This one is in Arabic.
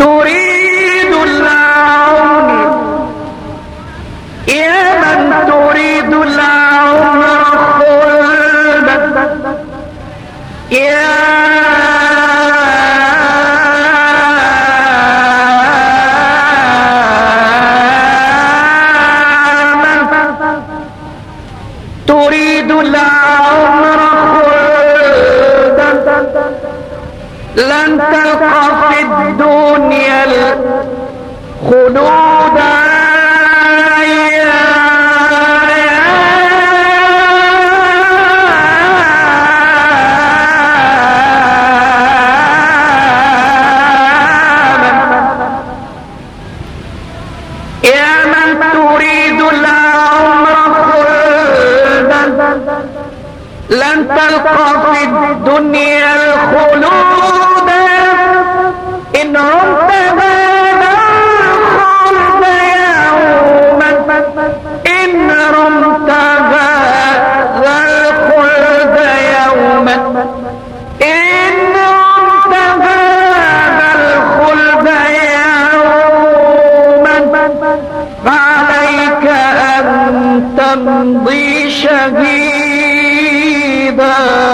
Turi لن تلقى في الدنيا الخلود. يا من تريد الله لن تلقى في الدنيا الخلود. إن عدت هذا الخلد يوما إن رمت هذا الخلد يوما إن رمت هذا الخلد يوما فعليك أن تمضي شهيدا the